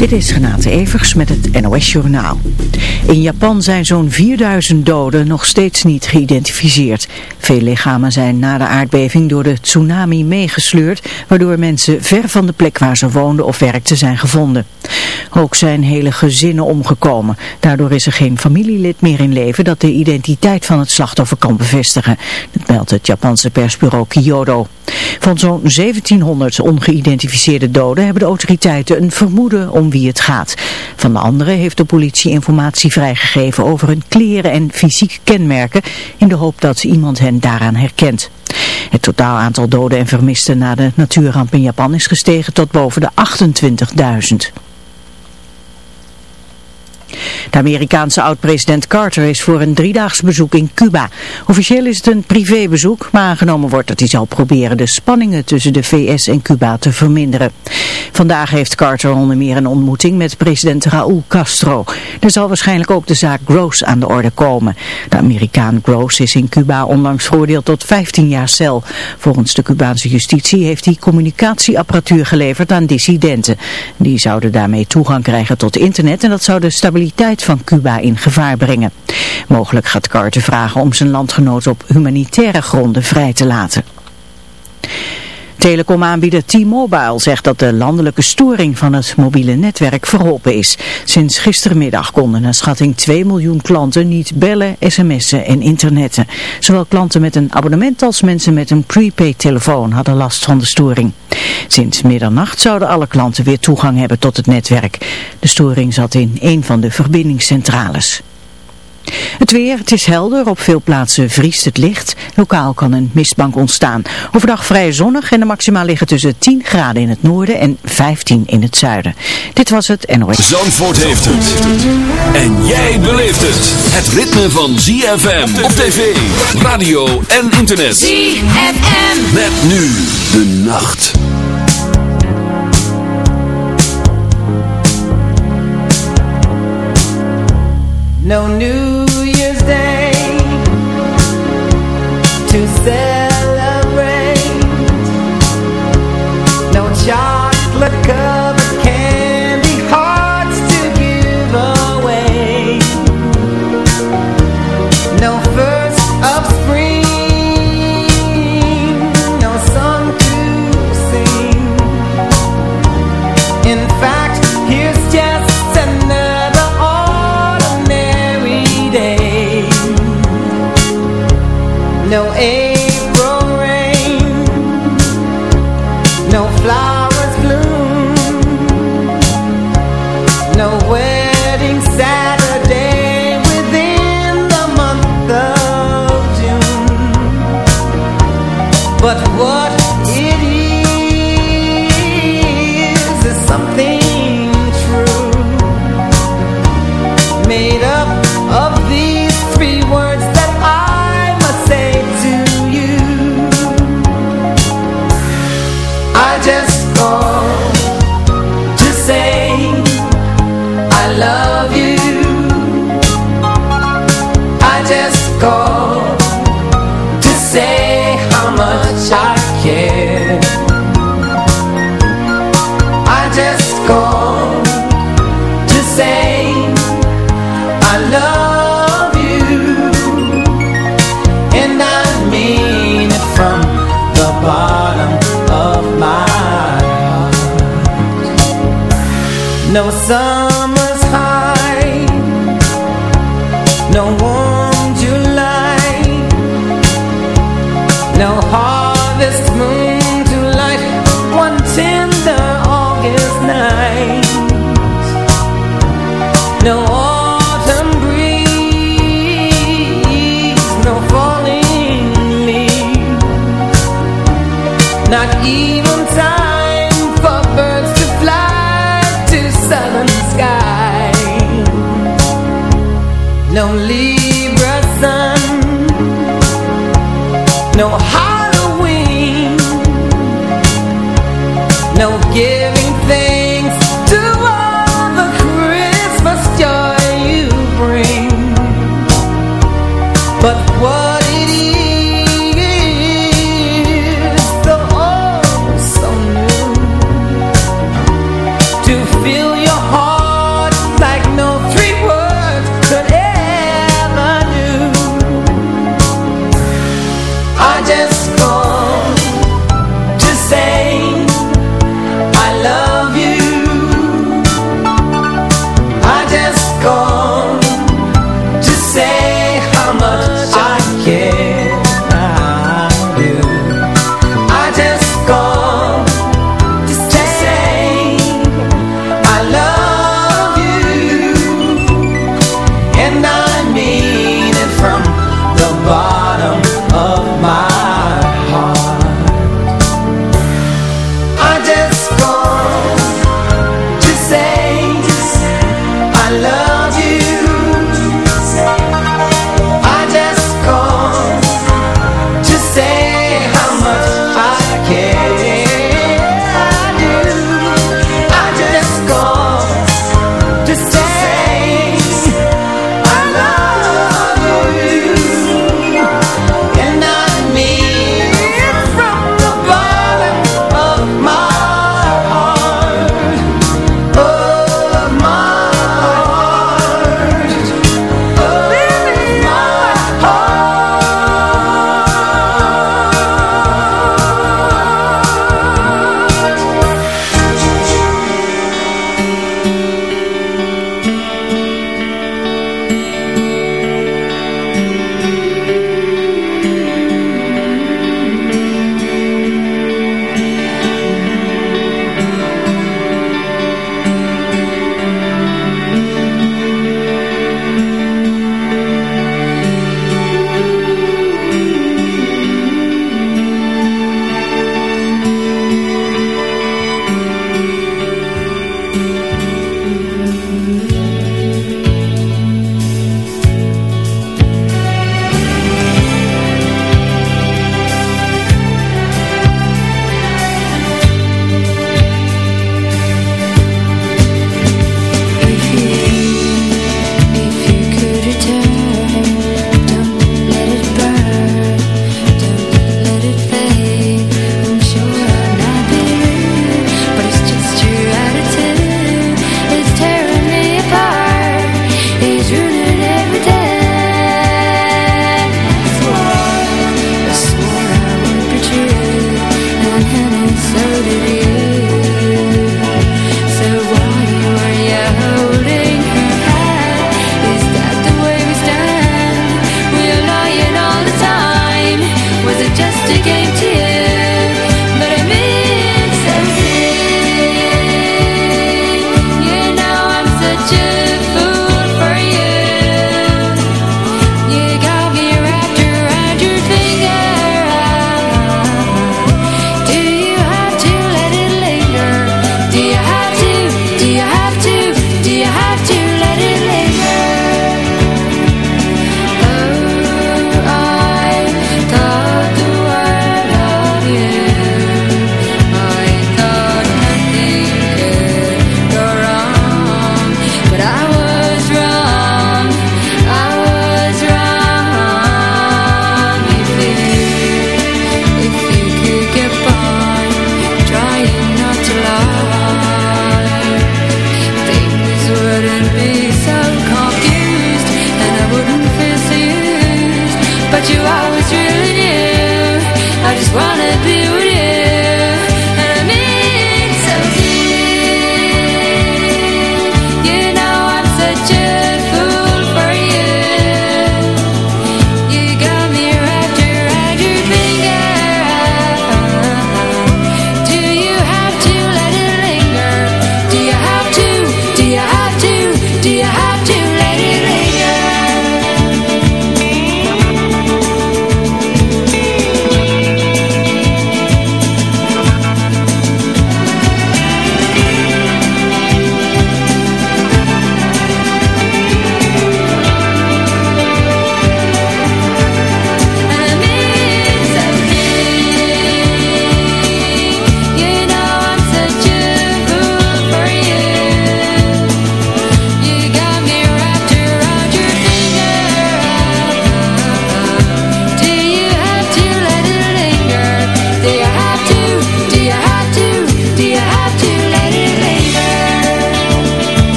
Dit is Renate Evers met het NOS Journaal. In Japan zijn zo'n 4000 doden nog steeds niet geïdentificeerd. Veel lichamen zijn na de aardbeving door de tsunami meegesleurd, waardoor mensen ver van de plek waar ze woonden of werkten zijn gevonden. Ook zijn hele gezinnen omgekomen. Daardoor is er geen familielid meer in leven dat de identiteit van het slachtoffer kan bevestigen. Dat meldt het Japanse persbureau Kyodo. Van zo'n 1700 ongeïdentificeerde doden hebben de autoriteiten een vermoeden om wie het gaat. Van de anderen heeft de politie informatie vrijgegeven over hun kleren en fysieke kenmerken in de hoop dat iemand hen daaraan herkent. Het totaal aantal doden en vermisten na de natuurramp in Japan is gestegen tot boven de 28.000. De Amerikaanse oud-president Carter is voor een driedaags bezoek in Cuba. Officieel is het een privébezoek, maar aangenomen wordt dat hij zal proberen de spanningen tussen de VS en Cuba te verminderen. Vandaag heeft Carter onder meer een ontmoeting met president Raúl Castro. Er zal waarschijnlijk ook de zaak Gross aan de orde komen. De Amerikaan Gross is in Cuba onlangs veroordeeld tot 15 jaar cel. Volgens de Cubaanse justitie heeft hij communicatieapparatuur geleverd aan dissidenten. Die zouden daarmee toegang krijgen tot internet en dat zou de stabiliteit van Cuba in gevaar brengen. Mogelijk gaat Carter vragen om zijn landgenoot op humanitaire gronden vrij te laten. Telecomaanbieder T-Mobile zegt dat de landelijke storing van het mobiele netwerk verholpen is. Sinds gistermiddag konden naar schatting 2 miljoen klanten niet bellen, sms'en en internetten. Zowel klanten met een abonnement als mensen met een prepaid telefoon hadden last van de storing. Sinds middernacht zouden alle klanten weer toegang hebben tot het netwerk. De storing zat in een van de verbindingscentrales. Het weer, het is helder, op veel plaatsen vriest het licht. Lokaal kan een mistbank ontstaan. Overdag vrij zonnig en de maxima liggen tussen 10 graden in het noorden en 15 in het zuiden. Dit was het NOS. Zandvoort heeft het. En jij beleeft het. Het ritme van ZFM op tv, radio en internet. ZFM. Met nu de nacht. No New Year's Day to celebrate. No chocolate cup.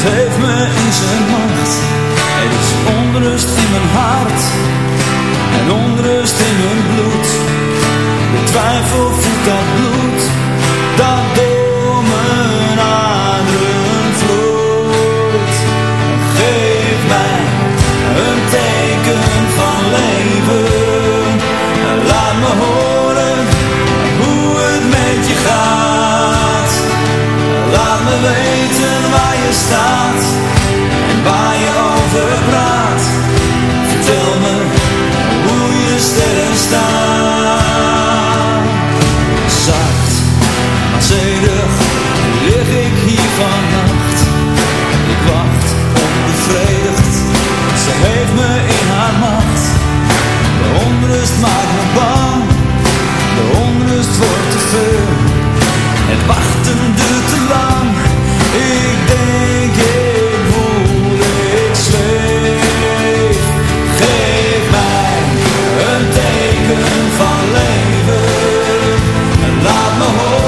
Het heeft me in zijn macht. Er is onrust in mijn hart en onrust in mijn bloed. De twijfel onrust maakt me bang. De onrust wordt te veel. Het wachten duurt te lang. Ik denk ik voel ik zweef. Geef mij een teken van leven. En laat me horen.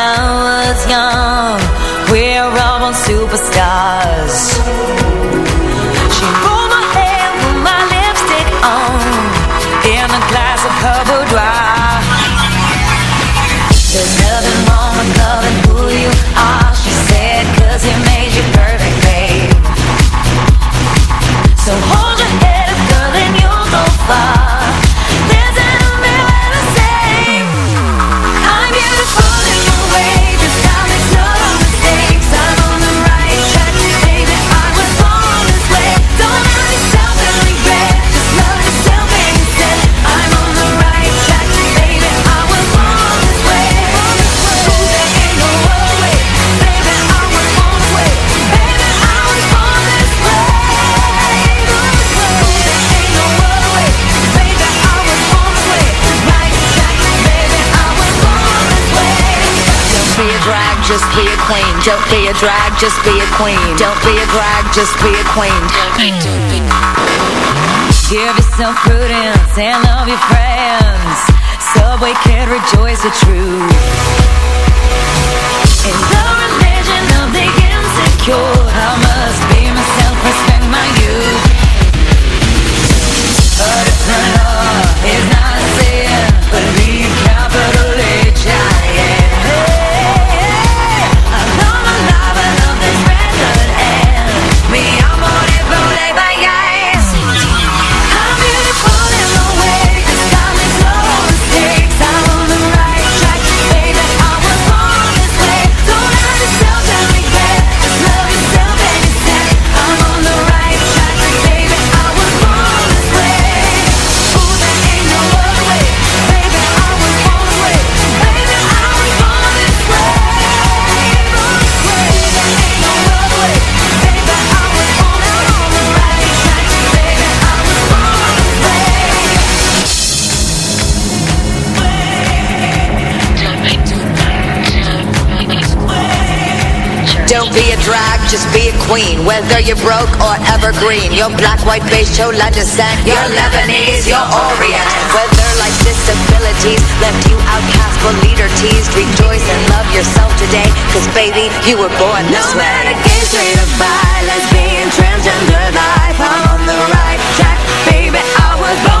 just be a queen. Don't be a drag, just be a queen. Don't be a drag, just be a queen. Give yourself prudence and love your friends, Subway we can rejoice the truth. In the religion of the insecure, I must be myself, respect my youth. A different love is not sin, believe. queen Whether you're broke or evergreen. Your black, white, beige, chola descent. Your Lebanese, your Orient. Whether life's disabilities Left you outcast for leader teased Rejoice and love yourself today. Cause baby, you were born this no way. No matter gay, straight or bi Lesbian, transgender life I'm on the right track. Baby, I was born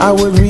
I would read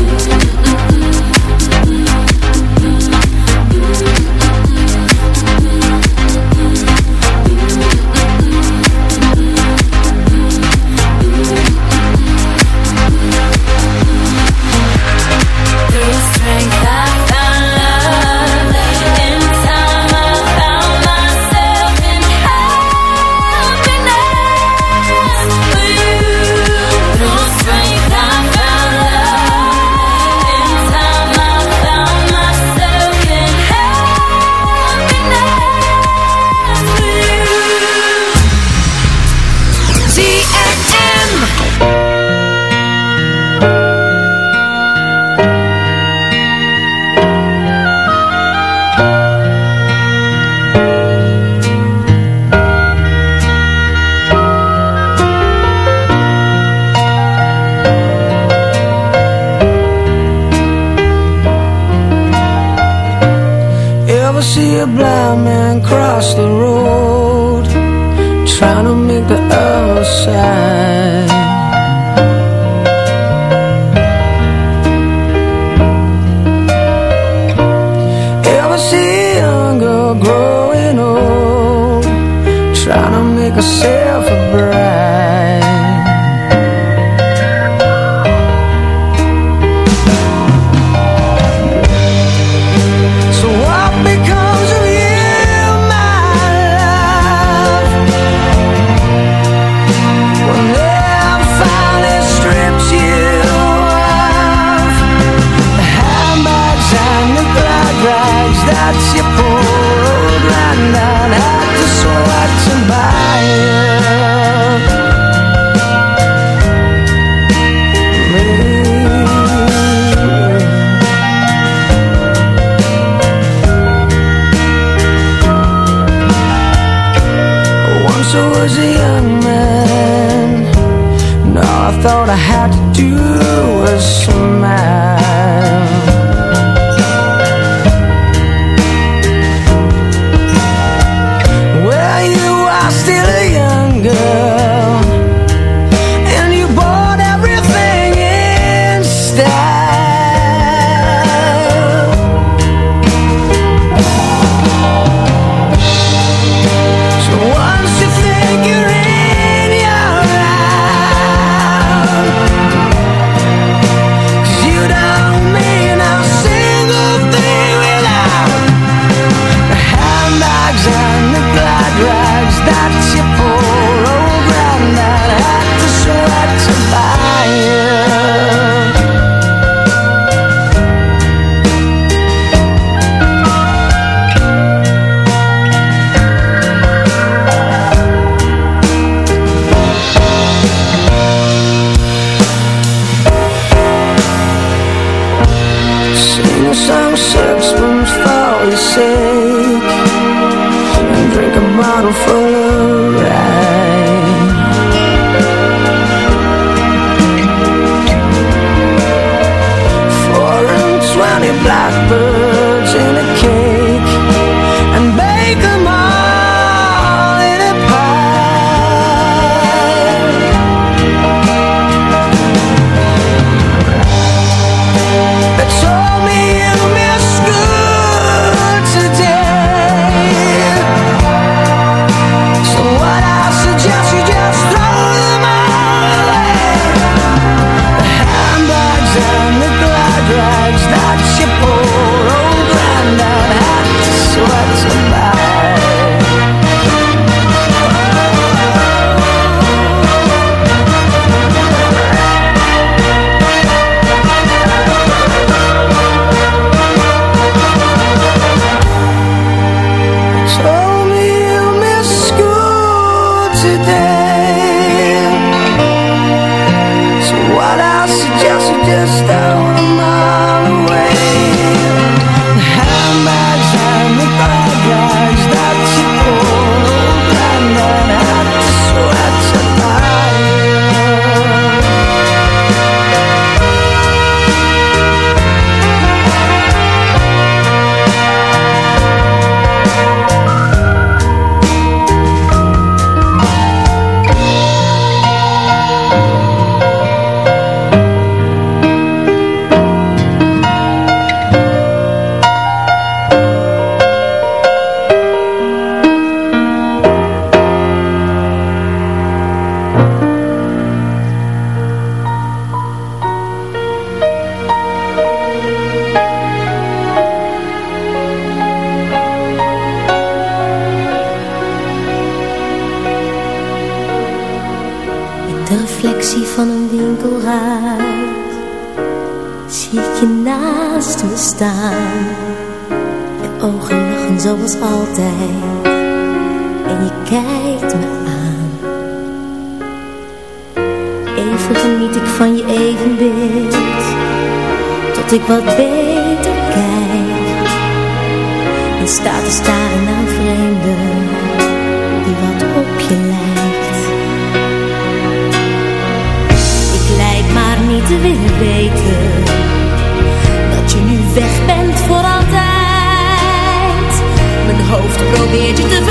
ik wat beter kijk. En sta te staren naar vreemden Die wat op je lijkt. Ik lijk maar niet te willen weten Dat je nu weg bent voor altijd. Mijn hoofd probeert je te